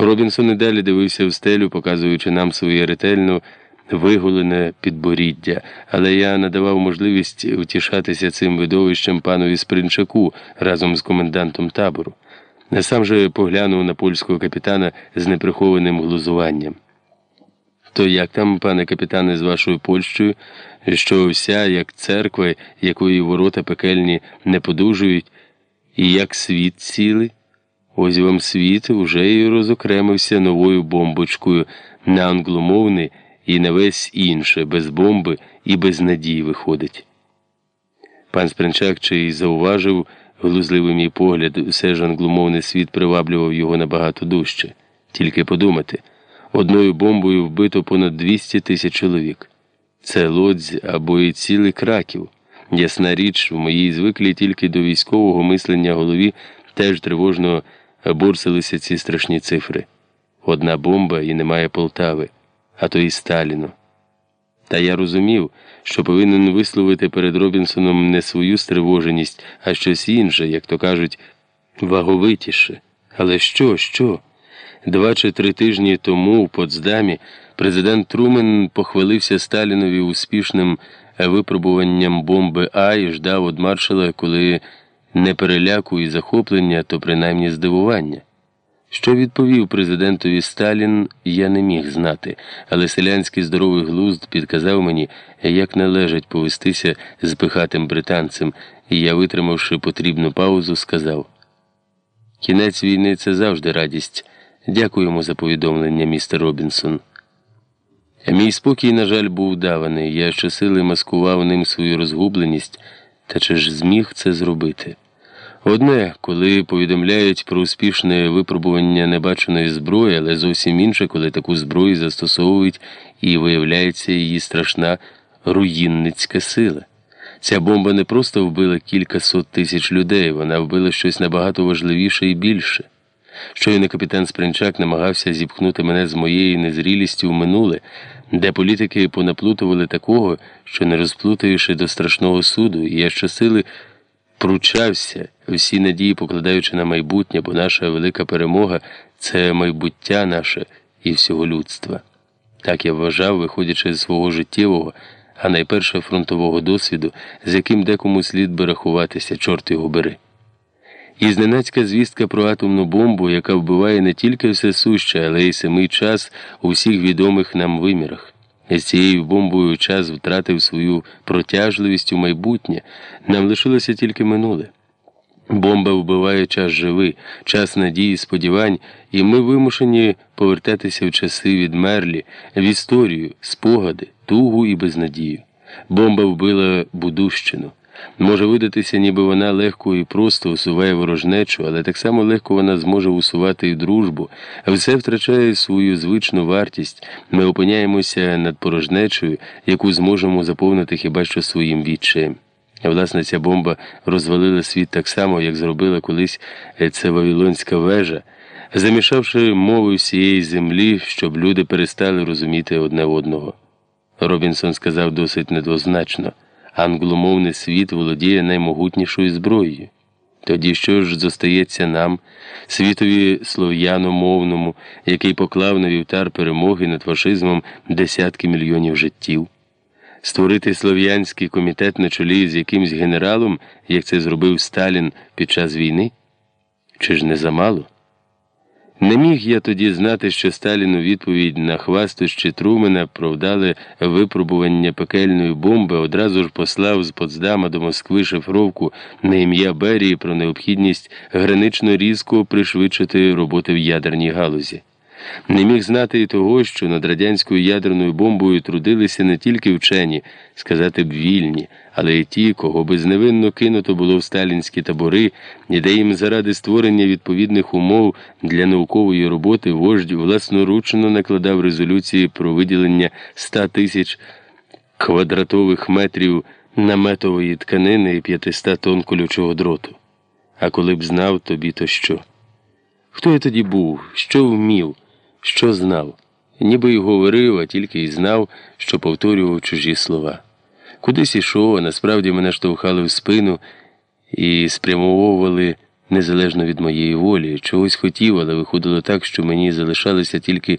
Робінсон і далі дивився в стелю, показуючи нам своє ретельно виголене підборіддя, але я надавав можливість утішатися цим видовищем панові Спринчаку разом з комендантом табору. Сам же поглянув на польського капітана з неприхованим глузуванням. То як там, пане капітане, з вашою Польщею, що вся, як церква, якої ворота пекельні не подужують, і як світ цілий? Ось вам світ уже і розокремився новою бомбочкою на англомовний і на весь інше, без бомби і без надії виходить. Пан Спринчак чи й зауважив глузливий мій погляд, все ж англомовний світ приваблював його набагато дужче. Тільки подумати, одною бомбою вбито понад 200 тисяч чоловік. Це лодзь або і цілий краків. Ясна річ, в моїй звиклій тільки до військового мислення голові теж тривожно борсилися ці страшні цифри. Одна бомба і немає Полтави, а то і Сталіну. Та я розумів, що повинен висловити перед Робінсоном не свою стривоженість, а щось інше, як то кажуть, ваговитіше. Але що, що? Два чи три тижні тому в Потсдамі президент Трумен похвалився Сталінові успішним випробуванням бомби А і ждав від маршала, коли не переляку і захоплення, то принаймні здивування. Що відповів президентові Сталін, я не міг знати, але селянський здоровий глузд підказав мені, як належить повестися з пихатим британцем, і я, витримавши потрібну паузу, сказав: Кінець війни це завжди радість. Дякуємо за повідомлення, містер Робінсон. Мій спокій, на жаль, був даваний. Я щосили маскував ним свою розгубленість, та чи ж зміг це зробити? Одне, коли повідомляють про успішне випробування небаченої зброї, але зовсім інше, коли таку зброю застосовують і виявляється її страшна руїнницька сила. Ця бомба не просто вбила кілька сот тисяч людей, вона вбила щось набагато важливіше і більше. Щойно капітан Спринчак намагався зіпхнути мене з моєю незрілістю в минуле, де політики понаплутували такого, що не розплутаєш до страшного суду, і я щосили пручався, всі надії покладаючи на майбутнє, бо наша велика перемога це майбуття наше і всього людства. Так я вважав, виходячи з свого життєвого, а найперше фронтового досвіду, з яким декому слід би рахуватися, чорт його бери. І зненацька звістка про атомну бомбу, яка вбиває не тільки все суще, але й самий час у всіх відомих нам вимірах. З цією бомбою час втратив свою протяжливість у майбутнє, нам лишилося тільки минуле. Бомба вбиває час живий, час надії, сподівань, і ми вимушені повертатися в часи відмерлі, в історію, спогади, тугу і безнадію. Бомба вбила Будущину. Може видатися, ніби вона легко і просто усуває ворожнечу, але так само легко вона зможе усувати і дружбу, все втрачає свою звичну вартість. Ми опиняємося над порожнечою, яку зможемо заповнити хіба що своїм відчаєм. Власне, ця бомба розвалила світ так само, як зробила колись ця Вавилонська вежа, замішавши мови всієї землі, щоб люди перестали розуміти одне одного. Робінсон сказав досить недвозначно англомовний світ володіє наймогутнішою зброєю. Тоді що ж зостається нам, світові слов'яномовному, який поклав на вівтар перемоги над фашизмом десятки мільйонів життів? Створити слов'янський комітет на чолі з якимсь генералом, як це зробив Сталін під час війни? Чи ж не замало? Не міг я тоді знати, що Сталін у відповідь на хвастощі Трумена про вдале випробування пекельної бомби одразу ж послав з Потсдама до Москви шифровку на ім'я Берії про необхідність гранично різко пришвидшити роботи в ядерній галузі. Не міг знати і того, що над радянською ядерною бомбою трудилися не тільки вчені, сказати б вільні, але й ті, кого безневинно кинуто було в сталінські табори, і де їм заради створення відповідних умов для наукової роботи вождь власноручно накладав резолюції про виділення 100 тисяч квадратових метрів наметової тканини і 500 тонн колючого дроту. А коли б знав тобі, то що? Хто я тоді був, що вмів? Що знав, ніби й говорив, а тільки й знав, що повторював чужі слова. Кудись ішов, а насправді мене штовхали в спину і спрямовували незалежно від моєї волі, чогось хотів, але виходило так, що мені залишалося тільки